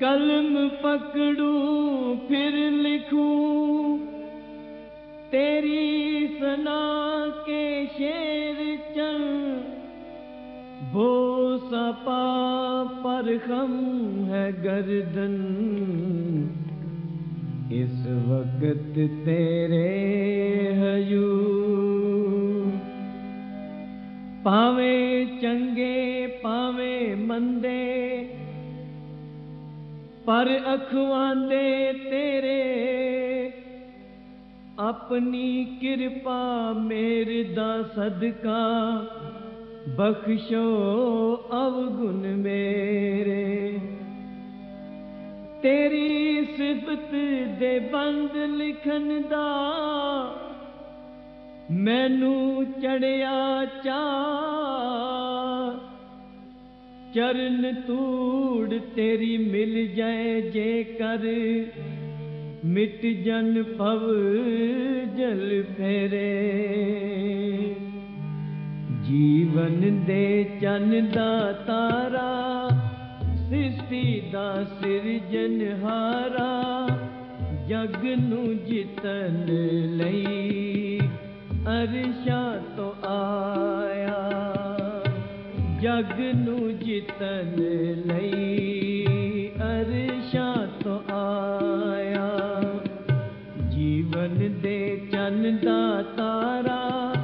ਕਲਮ ਪਕੜੂ, ਫਿਰ ਲਿਖੂ। ਤੇਰੀ ਸਨਾ ਕੇ ਸ਼ੇਰ ਚੰ ਬੋ ਸਪਾ ਪਰ ਖਮ ਹੈ ਗਰਦਨ। ਇਸ ਵਕਤ ਤੇਰੇ ਹਯੂ। ਪਾਵੇਂ ਚੰਗੇ ਪਾਵੇਂ ਮੰਦੇ ਪਰ ਅਖਵਾਂਦੇ ਤੇਰੇ ਆਪਣੀ ਕਿਰਪਾ ਮੇਰ ਦਾ ਸਦਕਾ ਬਖਸ਼ੋ ਅਵਗੁਣ ਮੇਰੇ। ਤੇਰੀ ਸਿਫਤ ਦੇ ਬੰਦ ਲਿਖਣ ਦਾ ਮੈਨੂੰ ਚੜਿਆ ਚਾ ਚਰਨ ਤੂੜ ਤੇਰੀ ਮਿਲ ਜਾਏ ਜੇ ਕਰ ਮਿਟ ਜਨ ਭਵ ਜਲ ਫੇਰੇ। ਜੀਵਨ ਦੇ ਚੰਨ ਦਾ ਤਾਰਾ, ਸ੍ਰਿਸ਼ਟੀ ਦਾ ਸਿਰਜਨਹਾਰਾ ਜਗ ਨੂੰ ਜਿਤਨ ਲਈ ਅਰਸ਼ਾ ਤੋਂ ਆਇਆ। ਜਗ ਨੂੰ ਜਿਤਨ ਲਈ ਅਰਸ਼ਾਂ ਤੋਂ ਆਇਆ। ਜੀਵਨ ਦੇ ਚੰਨ ਦਾ ਤਾਰਾ,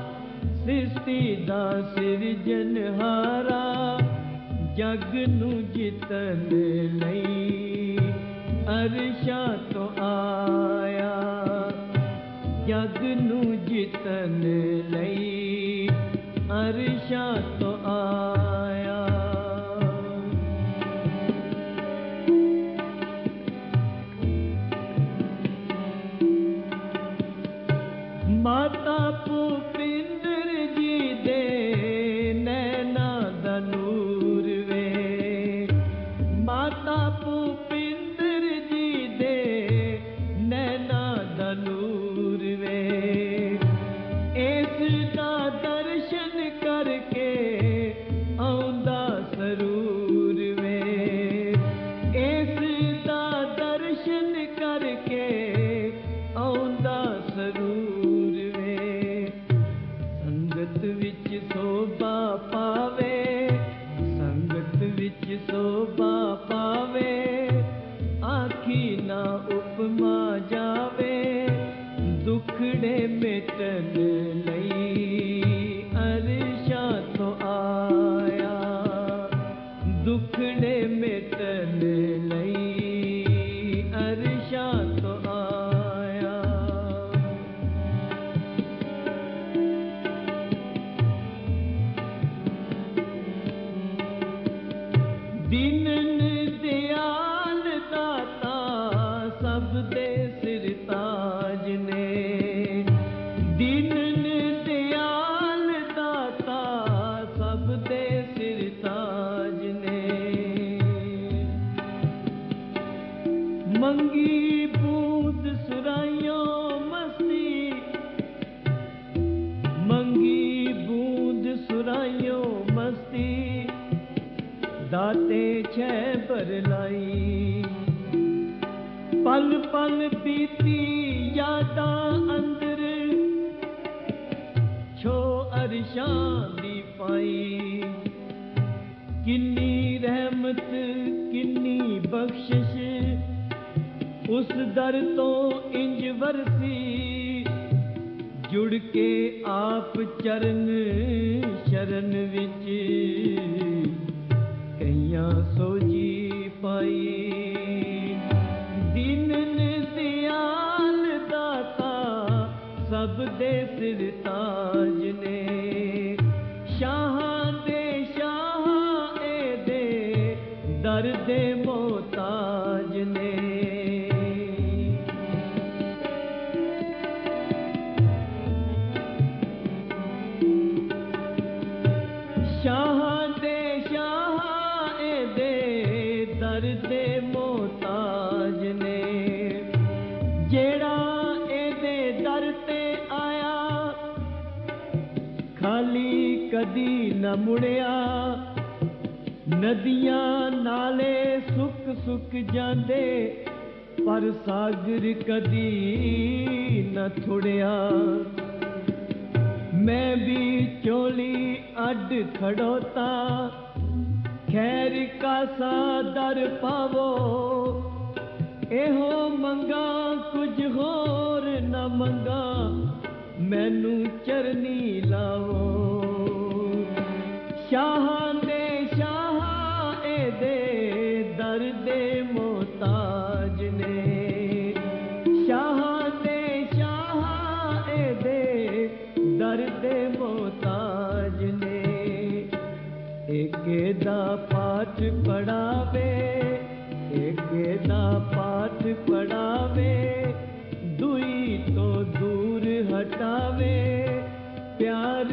ਸ੍ਰਿਸ਼ਟੀ ਦਾ ਸਿਰਜਨਹਾਰਾ ਜਗ ਨੂੰ ਜਿਤਨ ਲਈ ਅਰਸ਼ਾਂ ਤੋਂ ਆਇਆ। ਜਗ ਨੂੰ ਜਿਤਨ ਲਈ अरिशा तो आ ਦੁਖੜੇ ਮਿਟਣ ਲਈ ਅਰਸ਼ਾਂ ਤੋਂ ਆਇਆ। ਦਿਨ ਦਾਤੇ ਛੇ ਬਰਲਾਈ ਪਲ ਪਲ ਪੀਤੀ ਯਾਦਾਂ ਅੰਦਰ, ਛੋ ਅਰਸ਼ਾਂ ਦੀ ਪਾਈ। ਕਿੰਨੀ ਰਹਿਮਤ, ਕਿੰਨੀ ਬਖਸ਼ਿਸ਼, ਉਸ ਦਰ ਤੋਂ ਇੰਜ ਵਰਸੀ। ਜੁੜ ਕੇ ਆਪ ਚਰਨ, ਸ਼ਰਨ ਵਿੱਚ। ਦਰ ਦੇ ਮੋਤਾਜ ਨੇ। ਸ਼ਾਹ ਦੇ ਸ਼ਾਹ ਦੇ ਦਰ ਦੇ ਮੋਤਾਜ ਨੇ। ਜਿਹੜਾ ਇਹਦੇ ਦਰ ਤੇ ਆਇਆ, ਖਾਲੀ ਕਦੀ ਨਾ ਮੁੜਿਆ। ਨਦੀਆਂ ਨਾਲੇ ਸੁੱਕ ਸੁੱਕ ਜਾਂਦੇ, ਪਰ ਸਾਗਰ ਕਦੀ ਨਾ ਥੁੜਿਆ। ਮੈਂ ਵੀ ਚੋਲੀ ਅੱਡ ਖੜੋਤਾ, ਖੈਰ ਕਾਸਾ ਦਰ ਪਾਵੋ। ਇਹੋ ਮੰਗਾ ਕੁਝ ਹੋਰ ਨਾ ਮੰਗਾ, ਮੈਨੂੰ ਚਰਨੀ ਲਾਵੋ। ਸ਼ਾਹ ਏਕੇ ਦਾ ਪਾਠ ਪੜਾਵੇ ਏਕੇ ਦਾ ਪਾਠ ਪੜਾਵੇ ਦੁਈ ਤੋਂ ਦੂਰ ਹਟਾਵੇ ਪਿਆਰ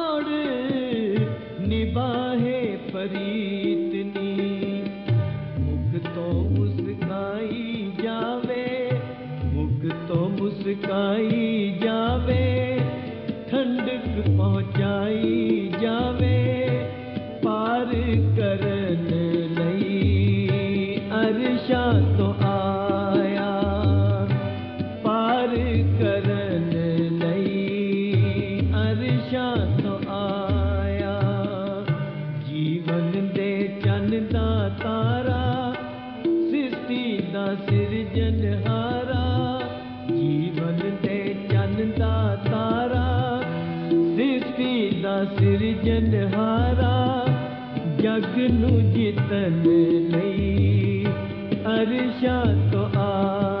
निबाहे परीतनी मुख तो मुस्काई जावे मुख तो मुस्काई जावे ठंडक पहुंचाई जावे। ਲਈ ਅਰਸ਼ਾਂ ਤੋਂ ਆਇਆ। ਜੀਵਨ ਦੇ ਚੰਨ ਦਾ ਤਾਰਾ ਸਿਸਤੀ ਦਾ ਸਿਰਜਣਹਾਰਾ ਜੀਵਨ ਦੇ ਚੰਨ ਦਾ ਤਾਰਾ ਸਿਸਤੀ ਦਾ ਸਿਰਜਣਹਾਰਾ ਜਗ ਨੂੰ ਜਿੱਤਣ ਲਈ ਅਰਸ਼ਾਂ ਤੋਂ ਆਇਆ